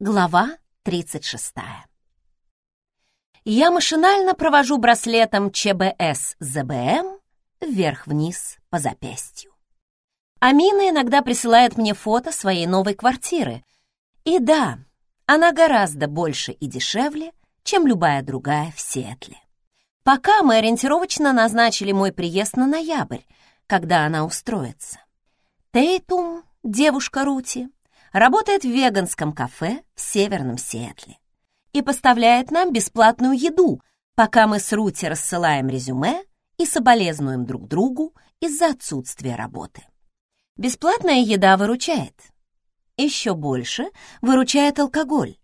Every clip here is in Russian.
Глава 36. Я машинально провожу браслетом ЧБС-ЗБМ вверх-вниз по запястью. Амина иногда присылает мне фото своей новой квартиры. И да, она гораздо больше и дешевле, чем любая другая в Сиэтле. Пока мы ориентировочно назначили мой приезд на ноябрь, когда она устроится. Тейтум, девушка Рути, работает в веганском кафе в Северном Сиэтле и поставляет нам бесплатную еду, пока мы с Рути рассылаем резюме и соболезнуем друг другу из-за отсутствия работы. Бесплатная еда выручает. Еще больше выручает алкоголь.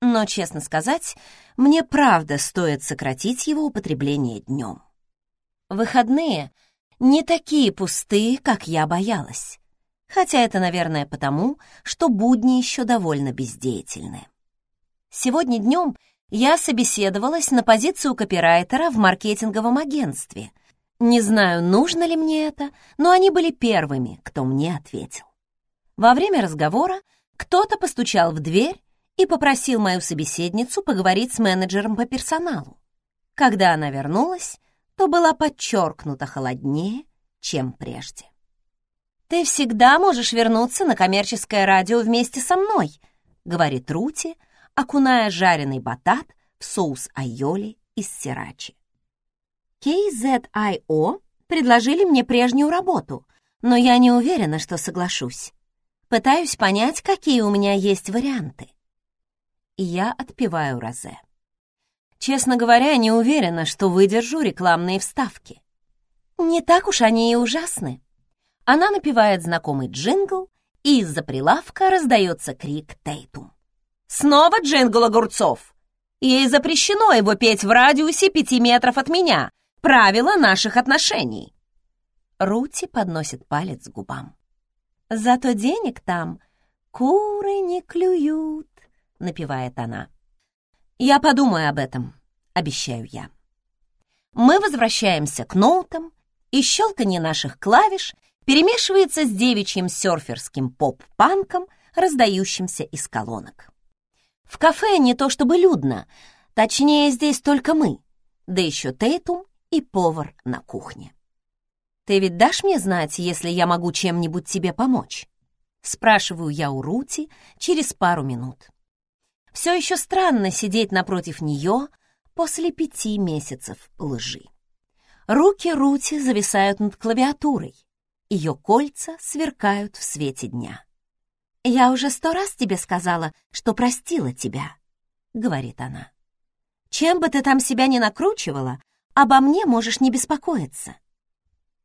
Но, честно сказать, мне правда стоит сократить его употребление днем. Выходные не такие пустые, как я боялась хотя это, наверное, потому, что будни еще довольно бездеятельны. Сегодня днем я собеседовалась на позицию копирайтера в маркетинговом агентстве. Не знаю, нужно ли мне это, но они были первыми, кто мне ответил. Во время разговора кто-то постучал в дверь и попросил мою собеседницу поговорить с менеджером по персоналу. Когда она вернулась, то была подчеркнуто холоднее, чем прежде. «Ты всегда можешь вернуться на коммерческое радио вместе со мной», — говорит Рути, окуная жареный батат в соус айоли из сирачи. KZIO предложили мне прежнюю работу, но я не уверена, что соглашусь. Пытаюсь понять, какие у меня есть варианты. И я отпиваю розе. Честно говоря, не уверена, что выдержу рекламные вставки. Не так уж они и ужасны. Она напевает знакомый джингл, и из-за прилавка раздается крик Тейтум. «Снова джингл огурцов! Ей запрещено его петь в радиусе пяти метров от меня. Правило наших отношений!» Рути подносит палец к губам. «Зато денег там куры не клюют», — напевает она. «Я подумаю об этом», — обещаю я. Мы возвращаемся к ноутам, и щелканье наших клавиш перемешивается с девичьим серферским поп-панком, раздающимся из колонок. В кафе не то чтобы людно, точнее, здесь только мы, да еще Тейтум и повар на кухне. «Ты ведь дашь мне знать, если я могу чем-нибудь тебе помочь?» Спрашиваю я у Рути через пару минут. Все еще странно сидеть напротив нее после пяти месяцев лжи. Руки Рути зависают над клавиатурой. Ее кольца сверкают в свете дня. «Я уже сто раз тебе сказала, что простила тебя», — говорит она. «Чем бы ты там себя ни накручивала, обо мне можешь не беспокоиться.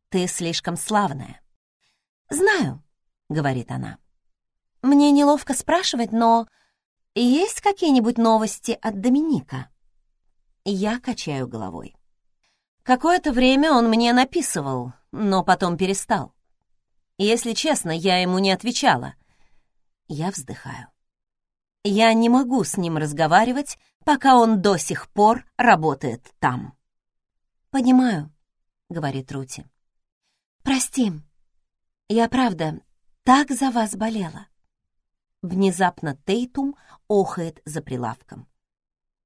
Ты слишком славная». «Знаю», — говорит она. «Мне неловко спрашивать, но есть какие-нибудь новости от Доминика?» Я качаю головой. Какое-то время он мне написывал, но потом перестал. Если честно, я ему не отвечала. Я вздыхаю. Я не могу с ним разговаривать, пока он до сих пор работает там. «Понимаю», — говорит Рути. «Прости, я правда так за вас болела». Внезапно Тейтум охает за прилавком.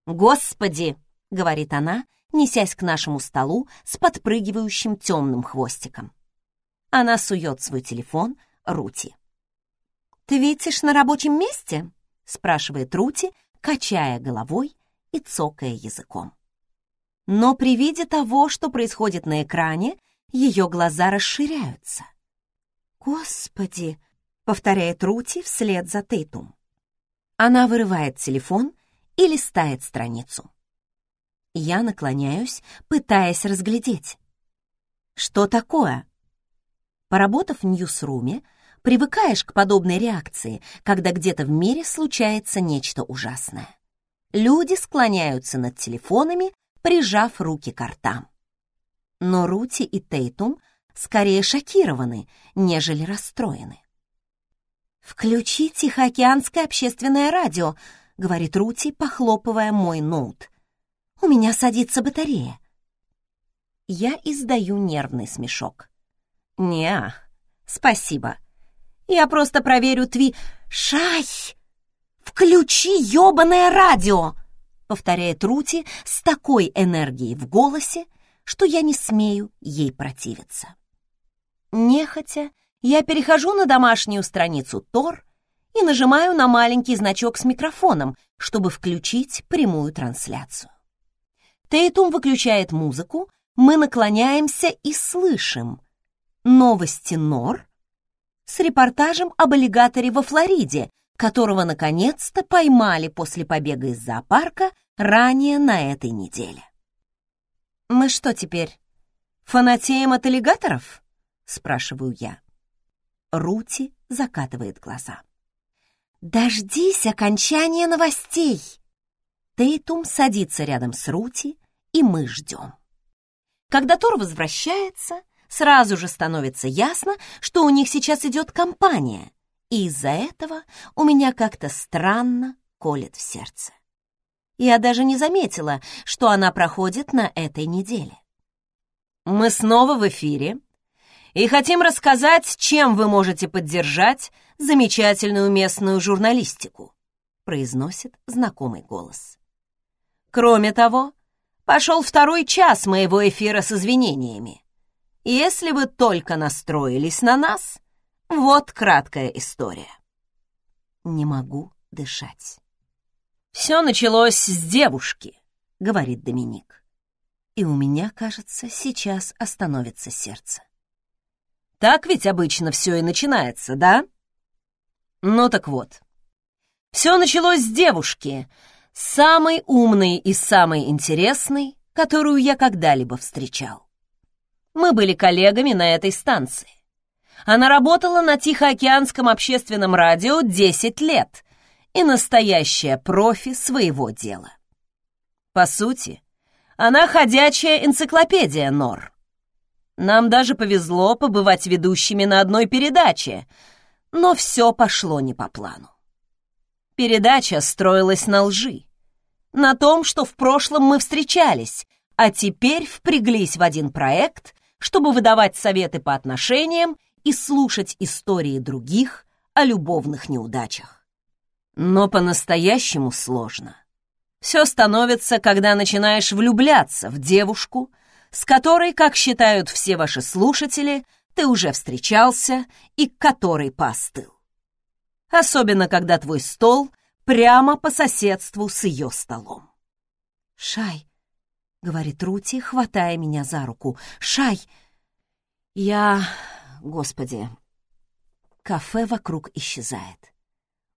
«Господи!» — говорит она, несясь к нашему столу с подпрыгивающим темным хвостиком. Она сует свой телефон Рути. «Ты видишь на рабочем месте?» — спрашивает Рути, качая головой и цокая языком. Но при виде того, что происходит на экране, ее глаза расширяются. «Господи!» — повторяет Рути вслед за Тейтум. Она вырывает телефон и листает страницу. Я наклоняюсь, пытаясь разглядеть. Что такое? Поработав в Ньюсруме, привыкаешь к подобной реакции, когда где-то в мире случается нечто ужасное. Люди склоняются над телефонами, прижав руки к ртам. Но Рути и Тейтум скорее шокированы, нежели расстроены. «Включи Тихоокеанское общественное радио», — говорит Рути, похлопывая мой ноут. У меня садится батарея. Я издаю нервный смешок. не спасибо. Я просто проверю тви... Шай! «Включи ёбаное радио!» — повторяет Рути с такой энергией в голосе, что я не смею ей противиться. Нехотя я перехожу на домашнюю страницу Тор и нажимаю на маленький значок с микрофоном, чтобы включить прямую трансляцию. Тейтум выключает музыку, мы наклоняемся и слышим новости Нор с репортажем об аллигаторе во Флориде, которого наконец-то поймали после побега из зоопарка ранее на этой неделе. «Мы что теперь, фанатеем от аллигаторов?» — спрашиваю я. Рути закатывает глаза. «Дождись окончания новостей!» Тейтум садится рядом с Рути, и мы ждем. Когда Тор возвращается, сразу же становится ясно, что у них сейчас идет компания, и из-за этого у меня как-то странно колет в сердце. Я даже не заметила, что она проходит на этой неделе. Мы снова в эфире и хотим рассказать, чем вы можете поддержать замечательную местную журналистику, произносит знакомый голос. Кроме того, пошел второй час моего эфира с извинениями. Если вы только настроились на нас, вот краткая история. Не могу дышать. «Все началось с девушки», — говорит Доминик. И у меня, кажется, сейчас остановится сердце. Так ведь обычно все и начинается, да? Ну так вот. Все началось с девушки, самой умной и самой интересной, которую я когда-либо встречал. Мы были коллегами на этой станции. Она работала на Тихоокеанском общественном радио 10 лет и настоящая профи своего дела. По сути, она ходячая энциклопедия Нор. Нам даже повезло побывать ведущими на одной передаче, но все пошло не по плану. Передача строилась на лжи, на том, что в прошлом мы встречались, а теперь впряглись в один проект, чтобы выдавать советы по отношениям и слушать истории других о любовных неудачах. Но по-настоящему сложно. Все становится, когда начинаешь влюбляться в девушку, с которой, как считают все ваши слушатели, ты уже встречался и к которой постыл. Особенно, когда твой стол прямо по соседству с ее столом. «Шай», — говорит Рути, хватая меня за руку, — «Шай!» Я... Господи... Кафе вокруг исчезает.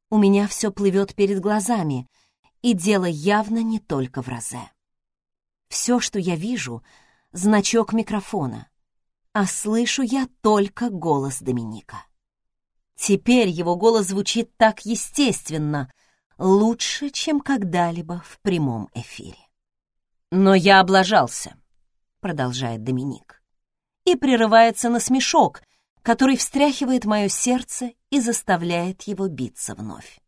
У меня все плывет перед глазами, и дело явно не только в розе. Все, что я вижу — значок микрофона, а слышу я только голос Доминика. Теперь его голос звучит так естественно, лучше, чем когда-либо в прямом эфире. «Но я облажался», — продолжает Доминик, и прерывается на смешок, который встряхивает мое сердце и заставляет его биться вновь.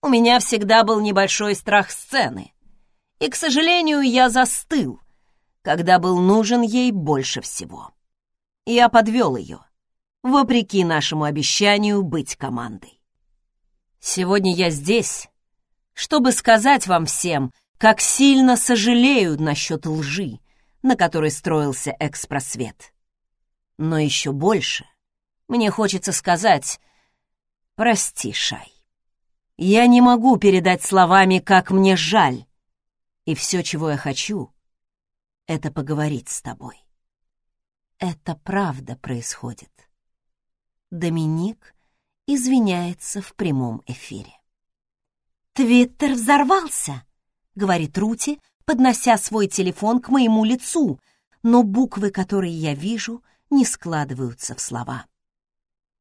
У меня всегда был небольшой страх сцены, и, к сожалению, я застыл, когда был нужен ей больше всего. Я подвел ее, вопреки нашему обещанию быть командой. Сегодня я здесь, чтобы сказать вам всем, как сильно сожалею насчет лжи, на которой строился экспросвет. Но еще больше мне хочется сказать «Прости, Шай». Я не могу передать словами, как мне жаль, и все, чего я хочу, это поговорить с тобой. Это правда происходит. Доминик извиняется в прямом эфире. «Твиттер взорвался!» — говорит Рути, поднося свой телефон к моему лицу, но буквы, которые я вижу, не складываются в слова.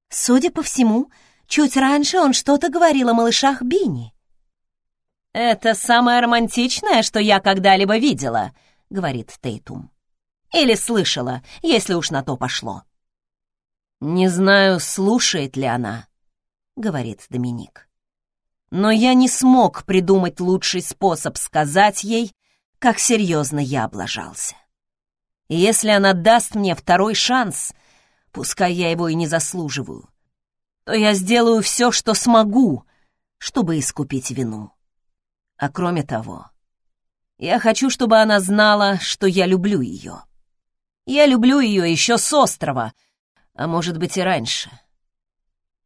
Судя по всему, чуть раньше он что-то говорил о малышах Бини. «Это самое романтичное, что я когда-либо видела», — говорит Тейтум. «Или слышала, если уж на то пошло». «Не знаю, слушает ли она», — говорит Доминик. «Но я не смог придумать лучший способ сказать ей, как серьезно я облажался. если она даст мне второй шанс, пускай я его и не заслуживаю, то я сделаю все, что смогу, чтобы искупить вину. А кроме того, я хочу, чтобы она знала, что я люблю ее. Я люблю ее еще с острова, а может быть и раньше.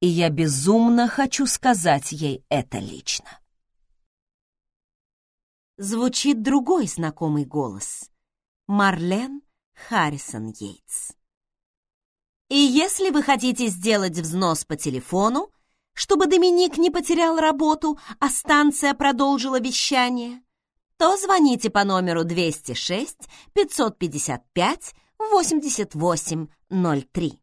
И я безумно хочу сказать ей это лично. Звучит другой знакомый голос. Марлен Харрисон Йейтс. И если вы хотите сделать взнос по телефону, чтобы Доминик не потерял работу, а станция продолжила вещание, то звоните по номеру 206 555 8803.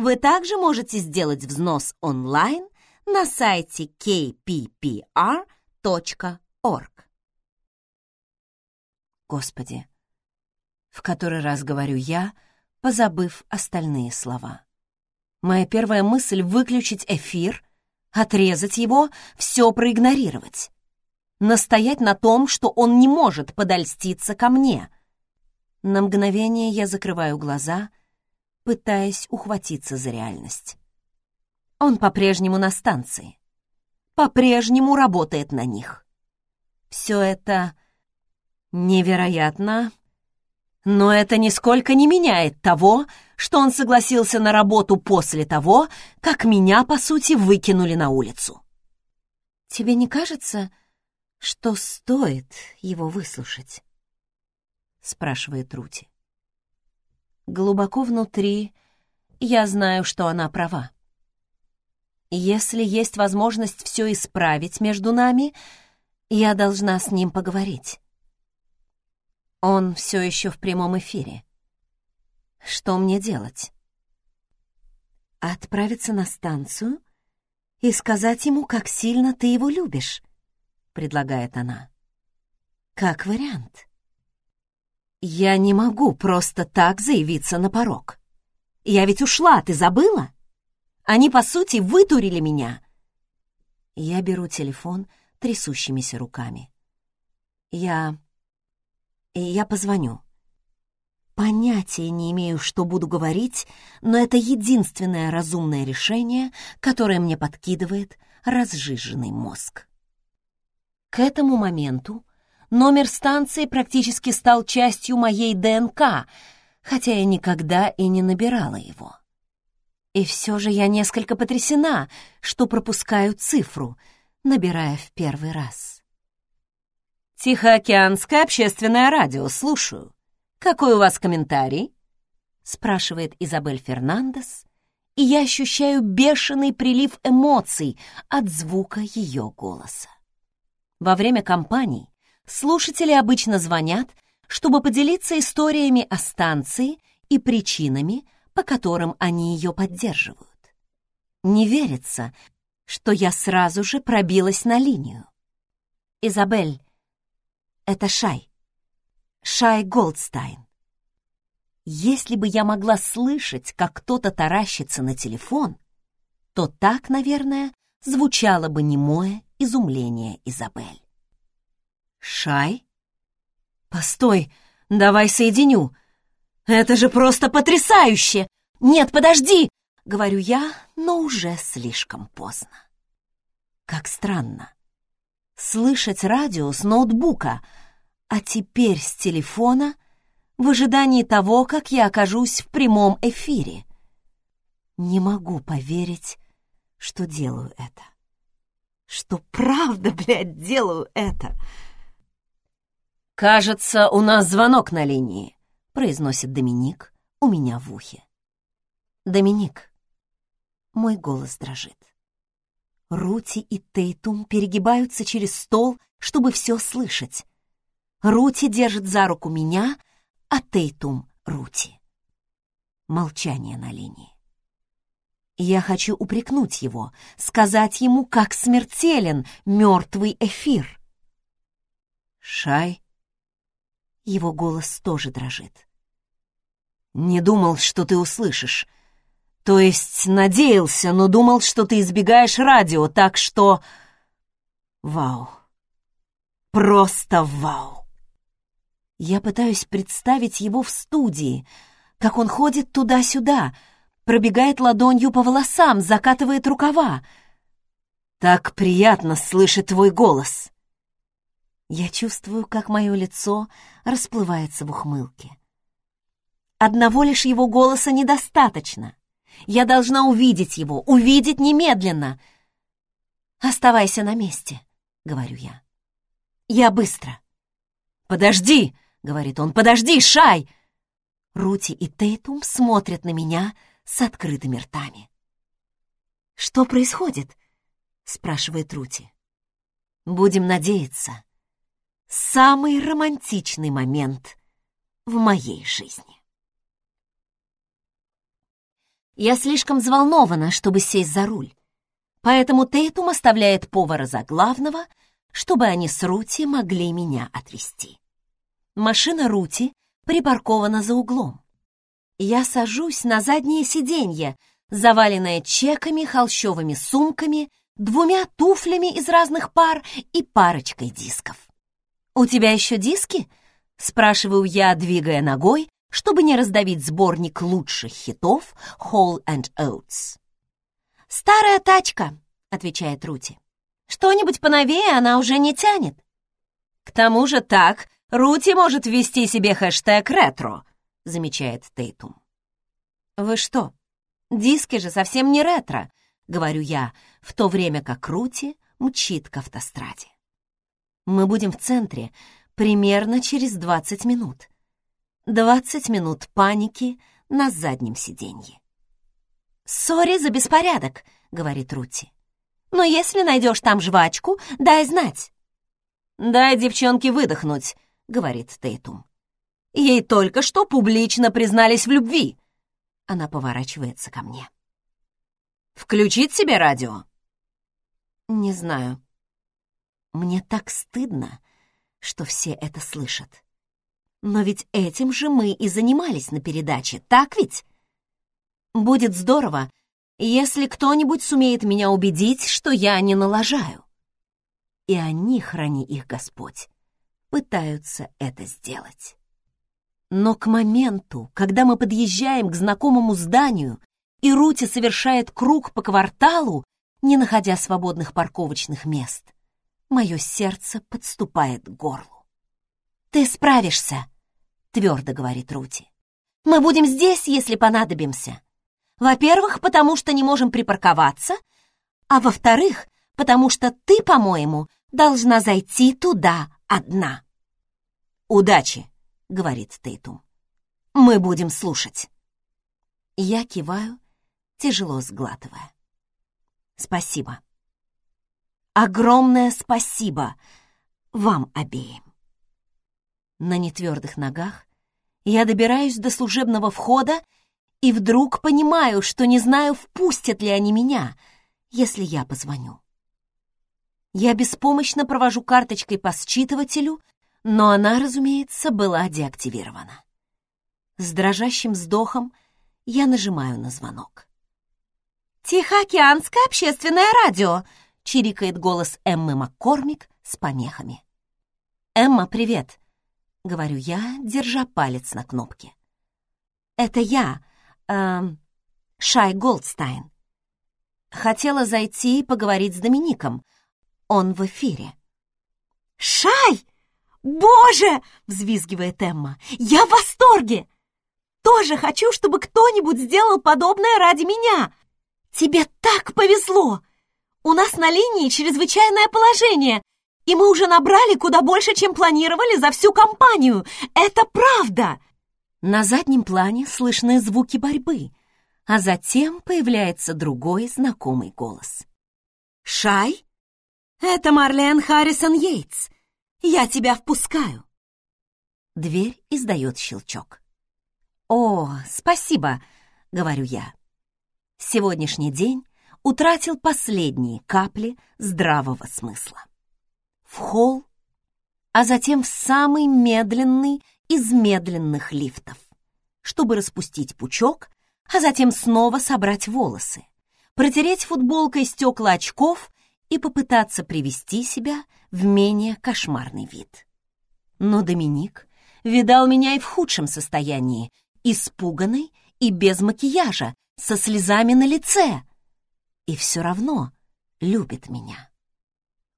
Вы также можете сделать взнос онлайн на сайте kppr.org. Господи, в который раз говорю я, позабыв остальные слова. Моя первая мысль — выключить эфир, отрезать его, все проигнорировать. Настоять на том, что он не может подольститься ко мне. На мгновение я закрываю глаза, пытаясь ухватиться за реальность. Он по-прежнему на станции. По-прежнему работает на них. Все это невероятно но это нисколько не меняет того, что он согласился на работу после того, как меня, по сути, выкинули на улицу. Тебе не кажется, что стоит его выслушать? спрашивает Рути. Глубоко внутри я знаю, что она права. Если есть возможность все исправить между нами, я должна с ним поговорить. Он все еще в прямом эфире. Что мне делать? Отправиться на станцию и сказать ему, как сильно ты его любишь, предлагает она. Как вариант. Я не могу просто так заявиться на порог. Я ведь ушла, ты забыла? Они, по сути, вытурили меня. Я беру телефон трясущимися руками. Я я позвоню. Понятия не имею, что буду говорить, но это единственное разумное решение, которое мне подкидывает разжиженный мозг. К этому моменту номер станции практически стал частью моей ДНК, хотя я никогда и не набирала его. И все же я несколько потрясена, что пропускаю цифру, набирая в первый раз. «Тихоокеанское общественное радио, слушаю. Какой у вас комментарий?» спрашивает Изабель Фернандес, и я ощущаю бешеный прилив эмоций от звука ее голоса. Во время кампаний слушатели обычно звонят, чтобы поделиться историями о станции и причинами, по которым они ее поддерживают. Не верится, что я сразу же пробилась на линию. «Изабель, это Шай. Шай Голдстайн. Если бы я могла слышать, как кто-то таращится на телефон, то так, наверное, звучало бы немое изумление Изабель. «Шай? Постой, давай соединю. Это же просто потрясающе! Нет, подожди!» — говорю я, но уже слишком поздно. Как странно слышать радио с ноутбука, а теперь с телефона в ожидании того, как я окажусь в прямом эфире. Не могу поверить, что делаю это. Что правда, блядь, делаю это. «Кажется, у нас звонок на линии», — произносит Доминик у меня в ухе. «Доминик». Мой голос дрожит. Рути и Тейтум перегибаются через стол, чтобы все слышать. Рути держит за руку меня, а Тейтум — Рути. Молчание на линии. Я хочу упрекнуть его, сказать ему, как смертелен мертвый эфир. «Шай?» Его голос тоже дрожит. «Не думал, что ты услышишь. То есть надеялся, но думал, что ты избегаешь радио, так что... Вау. Просто вау. Я пытаюсь представить его в студии, как он ходит туда-сюда, пробегает ладонью по волосам, закатывает рукава. «Так приятно слышать твой голос!» Я чувствую, как мое лицо расплывается в ухмылке. Одного лишь его голоса недостаточно. Я должна увидеть его, увидеть немедленно. «Оставайся на месте», — говорю я. «Я быстро». «Подожди!» — говорит он. «Подожди, Шай!» Рути и Тейтум смотрят на меня с открытыми ртами. «Что происходит?» — спрашивает Рути. «Будем надеяться. Самый романтичный момент в моей жизни». Я слишком взволнована, чтобы сесть за руль, поэтому Тейтум оставляет повара за главного, чтобы они с Рути могли меня отвезти. Машина Рути припаркована за углом. Я сажусь на заднее сиденье, заваленное чеками, холщовыми сумками, двумя туфлями из разных пар и парочкой дисков. «У тебя еще диски?» — спрашиваю я, двигая ногой, чтобы не раздавить сборник лучших хитов Hall and Oates. «Старая тачка», — отвечает Рути. «Что-нибудь поновее она уже не тянет». «К тому же так Рути может ввести себе хэштег «ретро», — замечает Тейтум. «Вы что, диски же совсем не ретро», — говорю я, в то время как Рути мчит к автостраде. Мы будем в центре примерно через 20 минут. 20 минут паники на заднем сиденье. «Sorry за беспорядок», — говорит Рути. «Но если найдешь там жвачку, дай знать». «Дай девчонке выдохнуть», — говорит Тейтум. «Ей только что публично признались в любви». Она поворачивается ко мне. «Включить себе радио?» «Не знаю. Мне так стыдно, что все это слышат. Но ведь этим же мы и занимались на передаче, так ведь? Будет здорово, если кто-нибудь сумеет меня убедить, что я не налажаю. И они, храни их Господь, пытаются это сделать. Но к моменту, когда мы подъезжаем к знакомому зданию, и Рути совершает круг по кварталу, не находя свободных парковочных мест, мое сердце подступает к горлу. «Ты справишься», — твердо говорит Рути. «Мы будем здесь, если понадобимся. Во-первых, потому что не можем припарковаться, а во-вторых, потому что ты, по-моему, должна зайти туда одна». «Удачи», — говорит Тейтум. «Мы будем слушать». Я киваю, тяжело сглатывая. «Спасибо. Огромное спасибо вам обеим». На нетвердых ногах я добираюсь до служебного входа и вдруг понимаю, что не знаю, впустят ли они меня, если я позвоню. Я беспомощно провожу карточкой по считывателю, но она, разумеется, была деактивирована. С дрожащим вздохом я нажимаю на звонок. «Тихоокеанское общественное радио!» — чирикает голос Эммы Маккормик с помехами. «Эмма, привет!» — говорю я, держа палец на кнопке. «Это я, эм, Шай Голдстайн. Хотела зайти и поговорить с Домиником. Он в эфире». «Шай! Боже!» — взвизгивает Эмма. «Я в восторге! Тоже хочу, чтобы кто-нибудь сделал подобное ради меня. Тебе так повезло! У нас на линии чрезвычайное положение, и мы уже набрали куда больше, чем планировали за всю компанию. Это правда!» На заднем плане слышны звуки борьбы, а затем появляется другой знакомый голос. «Шай? Это Марлен Харрисон Йейтс. Я тебя впускаю!» Дверь издает щелчок. «О, спасибо!» — говорю я. Сегодняшний день утратил последние капли здравого смысла в холл, а затем в самый медленный из медленных лифтов, чтобы распустить пучок, а затем снова собрать волосы, протереть футболкой стекла очков и попытаться привести себя в менее кошмарный вид. Но Доминик видал меня и в худшем состоянии, испуганной и без макияжа, со слезами на лице. И все равно любит меня.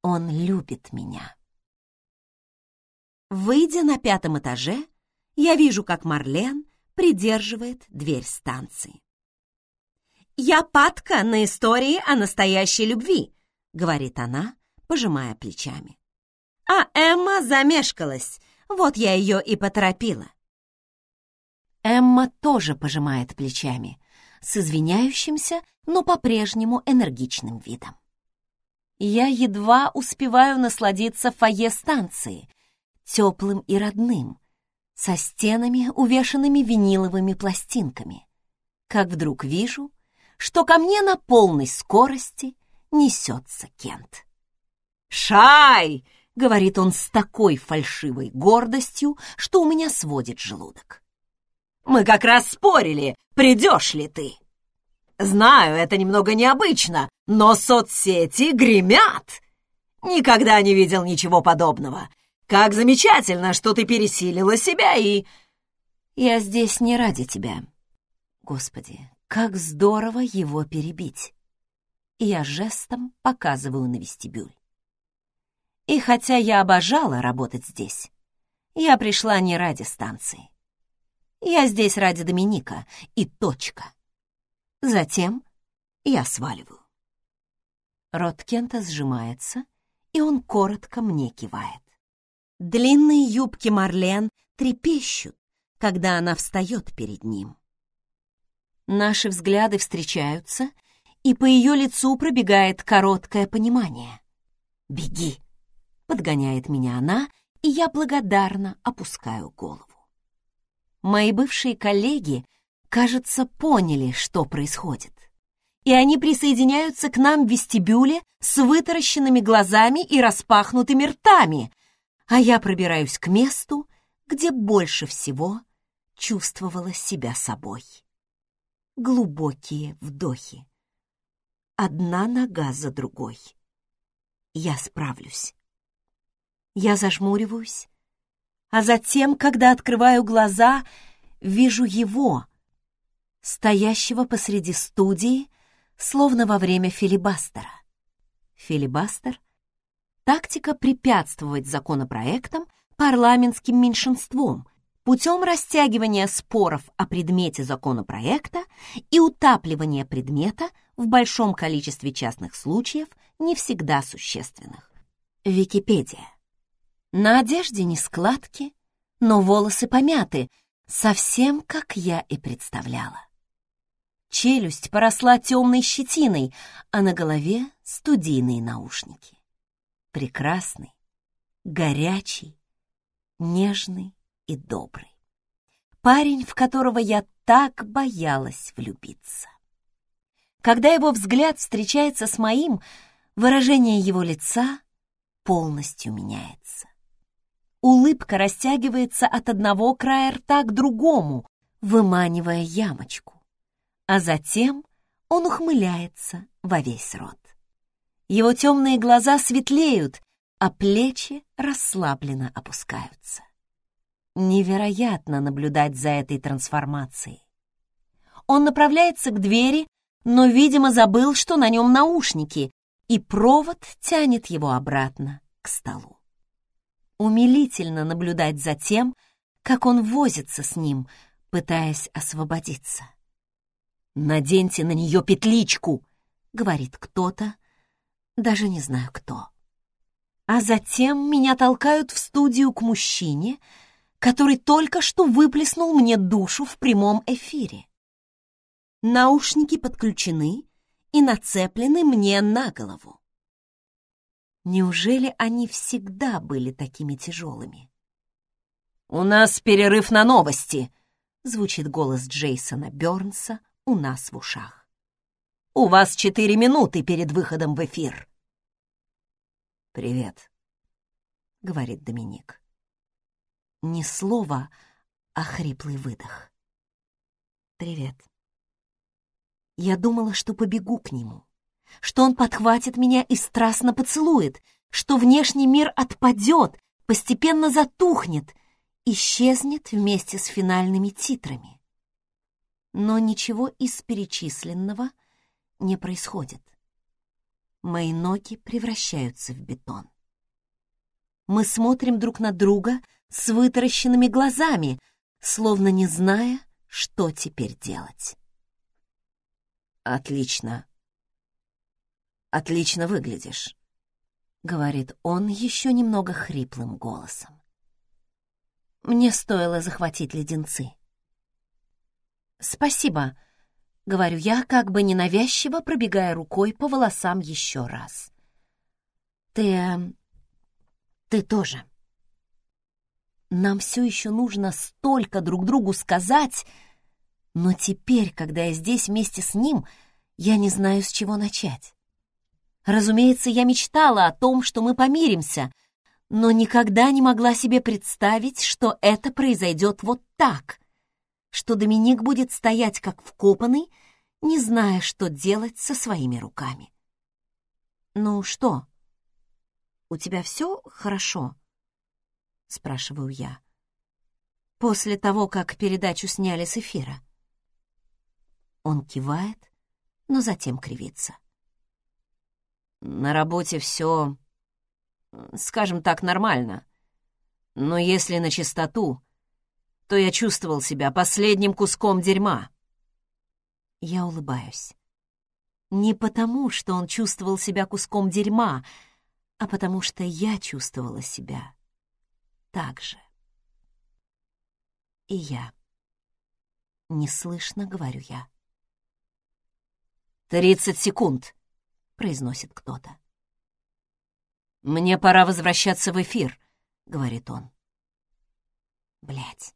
Он любит меня. Выйдя на пятом этаже, я вижу, как Марлен придерживает дверь станции. «Я падка на истории о настоящей любви», — говорит она, пожимая плечами. «А Эмма замешкалась, вот я ее и поторопила». Эмма тоже пожимает плечами, с извиняющимся, но по-прежнему энергичным видом. Я едва успеваю насладиться фойе станции, теплым и родным, со стенами, увешанными виниловыми пластинками, как вдруг вижу, что ко мне на полной скорости несется Кент. «Шай!» — говорит он с такой фальшивой гордостью, что у меня сводит желудок. «Мы как раз спорили, придешь ли ты. Знаю, это немного необычно, но соцсети гремят. Никогда не видел ничего подобного. Как замечательно, что ты пересилила себя и... Я здесь не ради тебя. Господи, как здорово его перебить. Я жестом показываю на вестибюль. И хотя я обожала работать здесь, я пришла не ради станции. Я здесь ради Доминика и точка. Затем я сваливаю. Рот Кента сжимается, и он коротко мне кивает. Длинные юбки Марлен трепещут, когда она встает перед ним. Наши взгляды встречаются, и по ее лицу пробегает короткое понимание. «Беги!» — подгоняет меня она, и я благодарно опускаю голову. Мои бывшие коллеги, кажется, поняли, что происходит. И они присоединяются к нам в вестибюле с вытаращенными глазами и распахнутыми ртами, а я пробираюсь к месту, где больше всего чувствовала себя собой. Глубокие вдохи. Одна нога за другой. Я справлюсь. Я зажмуриваюсь, а затем, когда открываю глаза, вижу его, стоящего посреди студии, словно во время филибастера. Филибастер — тактика препятствовать законопроектам парламентским меньшинством путем растягивания споров о предмете законопроекта и утапливания предмета в большом количестве частных случаев, не всегда существенных. Википедия. На одежде не складки, но волосы помяты, совсем как я и представляла. Челюсть поросла темной щетиной, а на голове студийные наушники прекрасный, горячий, нежный и добрый. Парень, в которого я так боялась влюбиться. Когда его взгляд встречается с моим, выражение его лица полностью меняется. Улыбка растягивается от одного края рта к другому, выманивая ямочку. А затем он ухмыляется во весь рот. Его темные глаза светлеют, а плечи расслабленно опускаются. Невероятно наблюдать за этой трансформацией. Он направляется к двери, но, видимо, забыл, что на нем наушники, и провод тянет его обратно к столу. Умилительно наблюдать за тем, как он возится с ним, пытаясь освободиться. «Наденьте на нее петличку!» — говорит кто-то, даже не знаю кто. А затем меня толкают в студию к мужчине, который только что выплеснул мне душу в прямом эфире. Наушники подключены и нацеплены мне на голову. Неужели они всегда были такими тяжелыми? «У нас перерыв на новости», — звучит голос Джейсона Бёрнса у нас в ушах. «У вас четыре минуты перед выходом в эфир». «Привет», — говорит Доминик. Ни слова, а хриплый выдох. «Привет». Я думала, что побегу к нему, что он подхватит меня и страстно поцелует, что внешний мир отпадет, постепенно затухнет, исчезнет вместе с финальными титрами. Но ничего из перечисленного не происходит. Мои ноги превращаются в бетон. Мы смотрим друг на друга с вытаращенными глазами, словно не зная, что теперь делать. «Отлично. Отлично выглядишь», — говорит он еще немного хриплым голосом. Мне стоило захватить леденцы. «Спасибо», — говорю я, как бы ненавязчиво пробегая рукой по волосам еще раз. «Ты... Эм, ты тоже». Нам все еще нужно столько друг другу сказать, но теперь, когда я здесь вместе с ним, я не знаю, с чего начать. Разумеется, я мечтала о том, что мы помиримся, но никогда не могла себе представить, что это произойдет вот так, что Доминик будет стоять как вкопанный, не зная, что делать со своими руками. «Ну что, у тебя все хорошо?» — спрашиваю я. «После того, как передачу сняли с эфира». Он кивает, но затем кривится. «На работе все, скажем так, нормально. Но если на чистоту, то я чувствовал себя последним куском дерьма». Я улыбаюсь. Не потому, что он чувствовал себя куском дерьма, а потому что я чувствовала себя так же. И я. Неслышно говорю я. «Тридцать секунд», — произносит кто-то. «Мне пора возвращаться в эфир», — говорит он. Блять.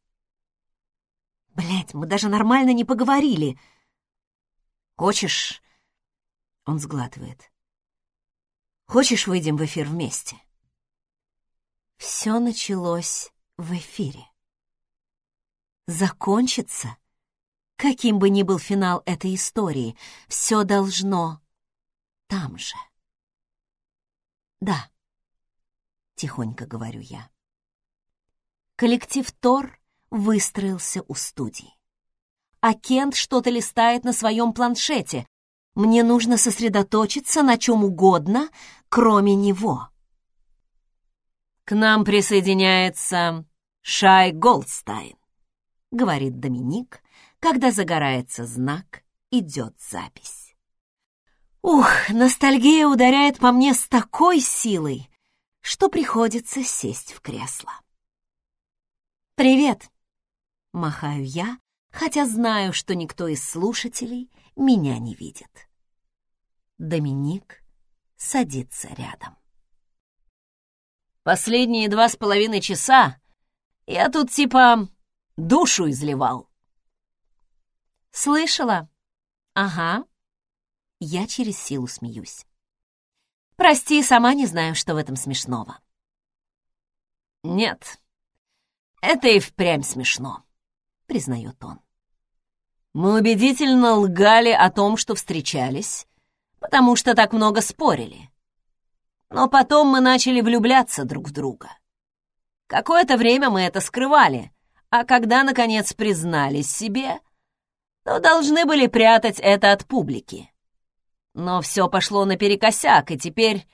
Блять, мы даже нормально не поговорили. Хочешь... Он сглатывает. Хочешь, выйдем в эфир вместе? Все началось в эфире. Закончится Каким бы ни был финал этой истории, все должно там же. Да, тихонько говорю я. Коллектив Тор выстроился у студии. А Кент что-то листает на своем планшете. Мне нужно сосредоточиться на чем угодно, кроме него. «К нам присоединяется Шай Голдстайн», — говорит Доминик, когда загорается знак, идет запись. Ух, ностальгия ударяет по мне с такой силой, что приходится сесть в кресло. «Привет!» — махаю я, хотя знаю, что никто из слушателей меня не видит. Доминик садится рядом. «Последние два с половиной часа я тут типа душу изливал», «Слышала?» «Ага». Я через силу смеюсь. «Прости, сама не знаю, что в этом смешного». «Нет, это и впрямь смешно», — признает он. «Мы убедительно лгали о том, что встречались, потому что так много спорили. Но потом мы начали влюбляться друг в друга. Какое-то время мы это скрывали, а когда, наконец, признались себе, то должны были прятать это от публики. Но все пошло наперекосяк, и теперь...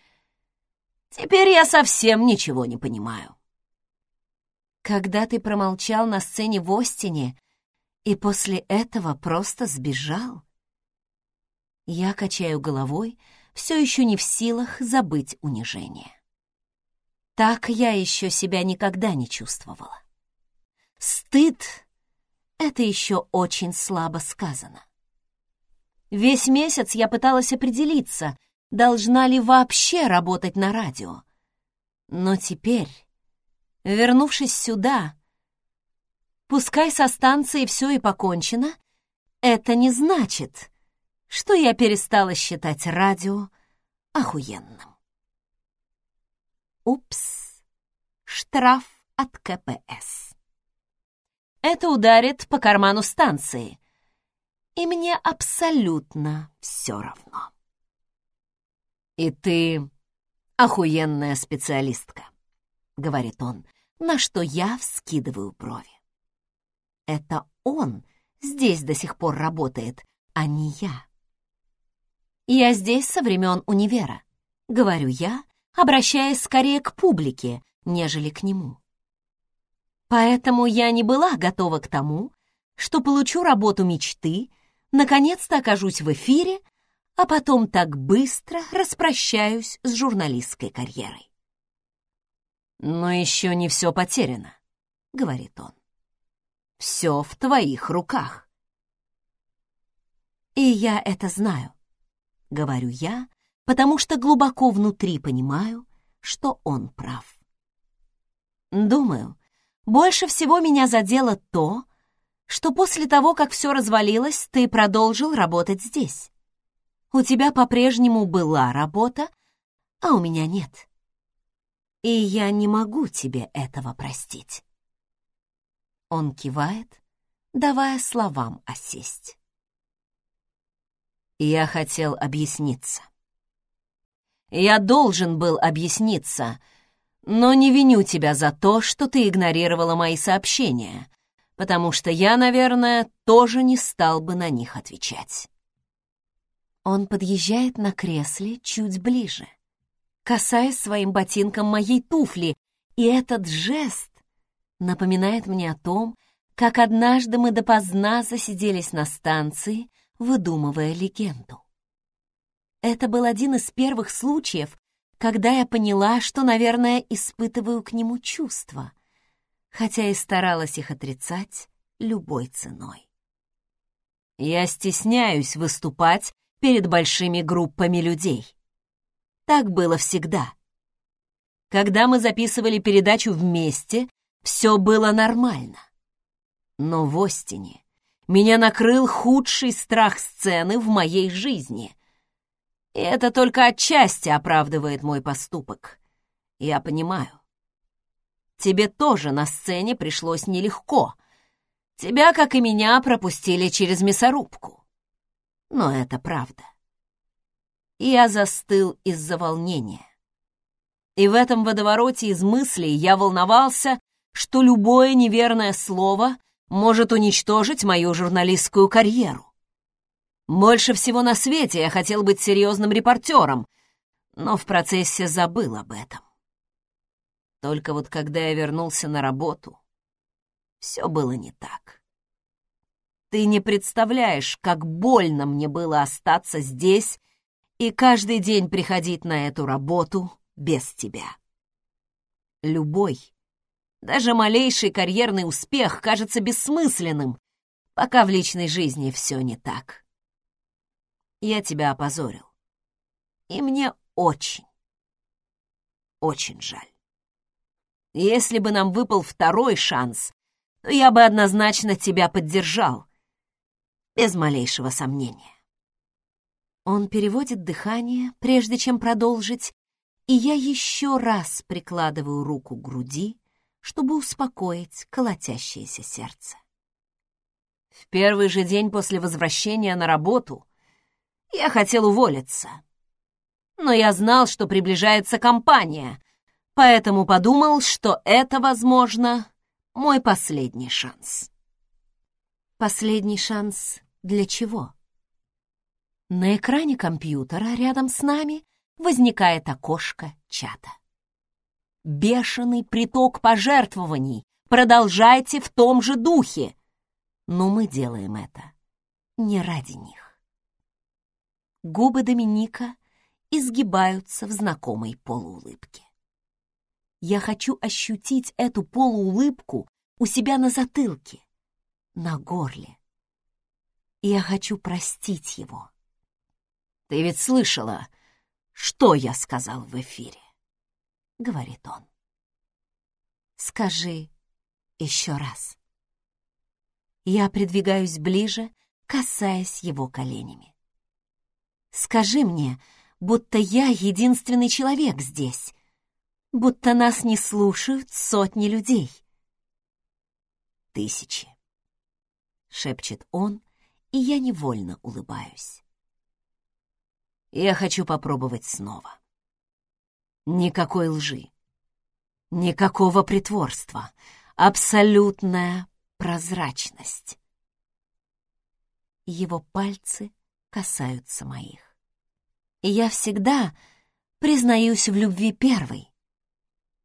Теперь я совсем ничего не понимаю. Когда ты промолчал на сцене в Остине и после этого просто сбежал? Я качаю головой, все еще не в силах забыть унижение. Так я еще себя никогда не чувствовала. Стыд это еще очень слабо сказано. Весь месяц я пыталась определиться, должна ли вообще работать на радио. Но теперь, вернувшись сюда, пускай со станции все и покончено, это не значит, что я перестала считать радио охуенным. Упс, штраф от КПС это ударит по карману станции. И мне абсолютно все равно. «И ты охуенная специалистка», — говорит он, на что я вскидываю брови. Это он здесь до сих пор работает, а не я. Я здесь со времен универа, говорю я, обращаясь скорее к публике, нежели к нему. Поэтому я не была готова к тому, что получу работу мечты, наконец-то окажусь в эфире, а потом так быстро распрощаюсь с журналистской карьерой. «Но еще не все потеряно», — говорит он. «Все в твоих руках». «И я это знаю», — говорю я, потому что глубоко внутри понимаю, что он прав. Думаю, больше всего меня задело то, что после того, как все развалилось, ты продолжил работать здесь. У тебя по-прежнему была работа, а у меня нет. И я не могу тебе этого простить. Он кивает, давая словам осесть. Я хотел объясниться. Я должен был объясниться, но не виню тебя за то, что ты игнорировала мои сообщения, потому что я, наверное, тоже не стал бы на них отвечать. Он подъезжает на кресле чуть ближе, касаясь своим ботинком моей туфли, и этот жест напоминает мне о том, как однажды мы допоздна засиделись на станции, выдумывая легенду. Это был один из первых случаев, когда я поняла, что, наверное, испытываю к нему чувства, хотя и старалась их отрицать любой ценой. Я стесняюсь выступать перед большими группами людей. Так было всегда. Когда мы записывали передачу вместе, все было нормально. Но в Остине меня накрыл худший страх сцены в моей жизни, и это только отчасти оправдывает мой поступок. Я понимаю. Тебе тоже на сцене пришлось нелегко. Тебя, как и меня, пропустили через мясорубку. Но это правда. Я застыл из-за волнения. И в этом водовороте из мыслей я волновался, что любое неверное слово может уничтожить мою журналистскую карьеру. Больше всего на свете я хотел быть серьезным репортером, но в процессе забыл об этом. Только вот когда я вернулся на работу, все было не так. Ты не представляешь, как больно мне было остаться здесь и каждый день приходить на эту работу без тебя. Любой, даже малейший карьерный успех кажется бессмысленным, пока в личной жизни все не так. Я тебя опозорил. И мне очень, очень жаль. Если бы нам выпал второй шанс, то я бы однозначно тебя поддержал. Без малейшего сомнения. Он переводит дыхание, прежде чем продолжить, и я еще раз прикладываю руку к груди, чтобы успокоить колотящееся сердце. В первый же день после возвращения на работу я хотел уволиться. Но я знал, что приближается компания, поэтому подумал, что это, возможно, мой последний шанс. Последний шанс для чего? На экране компьютера рядом с нами возникает окошко чата. Бешеный приток пожертвований. Продолжайте в том же духе. Но мы делаем это не ради них. Губы Доминика изгибаются в знакомой полуулыбке. Я хочу ощутить эту полуулыбку у себя на затылке, на горле. Я хочу простить его. «Ты ведь слышала, что я сказал в эфире?» — говорит он. «Скажи еще раз». Я придвигаюсь ближе, касаясь его коленями. Скажи мне, будто я единственный человек здесь, будто нас не слушают сотни людей. Тысячи. Шепчет он, и я невольно улыбаюсь. Я хочу попробовать снова. Никакой лжи, никакого притворства, абсолютная прозрачность. Его пальцы касаются моих. Я всегда признаюсь в любви первой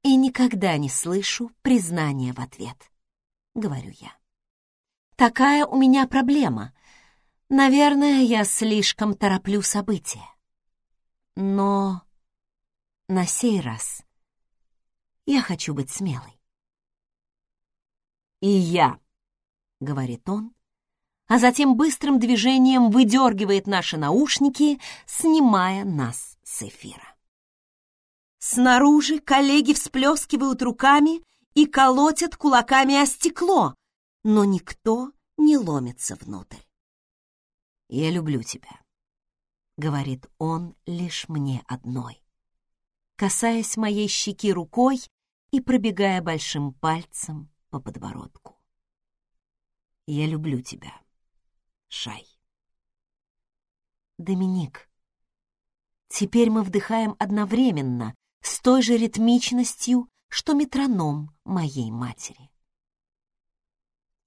и никогда не слышу признания в ответ, говорю я. Такая у меня проблема. Наверное, я слишком тороплю события. Но на сей раз я хочу быть смелой. «И я», — говорит он, а затем быстрым движением выдергивает наши наушники, снимая нас с эфира. Снаружи коллеги всплескивают руками и колотят кулаками о стекло, но никто не ломится внутрь. «Я люблю тебя», — говорит он лишь мне одной, касаясь моей щеки рукой и пробегая большим пальцем по подбородку. «Я люблю тебя, Шай». Доминик, теперь мы вдыхаем одновременно, с той же ритмичностью, что метроном моей матери.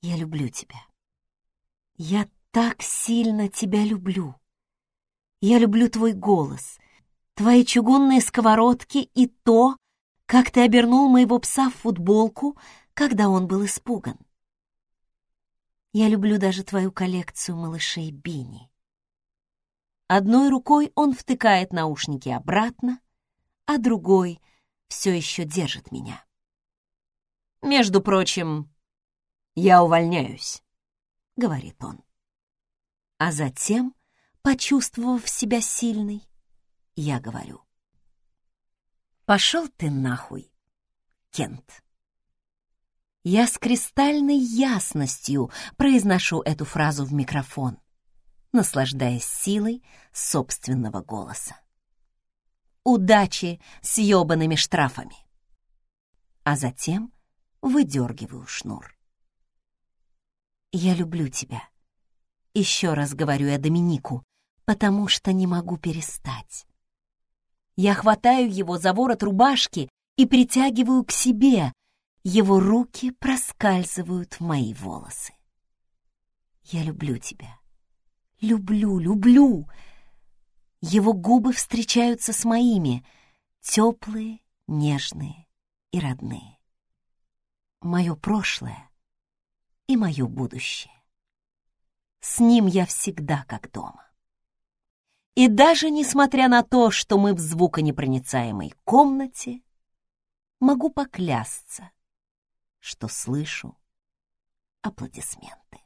Я люблю тебя. Я так сильно тебя люблю. Я люблю твой голос, твои чугунные сковородки и то, как ты обернул моего пса в футболку, когда он был испуган. Я люблю даже твою коллекцию малышей Бини. Одной рукой он втыкает наушники обратно, а другой все еще держит меня. Между прочим, «Я увольняюсь», — говорит он. А затем, почувствовав себя сильной, я говорю. «Пошел ты нахуй, Кент». Я с кристальной ясностью произношу эту фразу в микрофон, наслаждаясь силой собственного голоса. Удачи с ёбаными штрафами. А затем выдергиваю шнур. «Я люблю тебя». Еще раз говорю я Доминику, потому что не могу перестать. Я хватаю его за ворот рубашки и притягиваю к себе. Его руки проскальзывают в мои волосы. Я люблю тебя. Люблю, люблю. Его губы встречаются с моими, теплые, нежные и родные. Мое прошлое и мое будущее. С ним я всегда как дома. И даже несмотря на то, что мы в звуконепроницаемой комнате, могу поклясться, что слышу аплодисменты.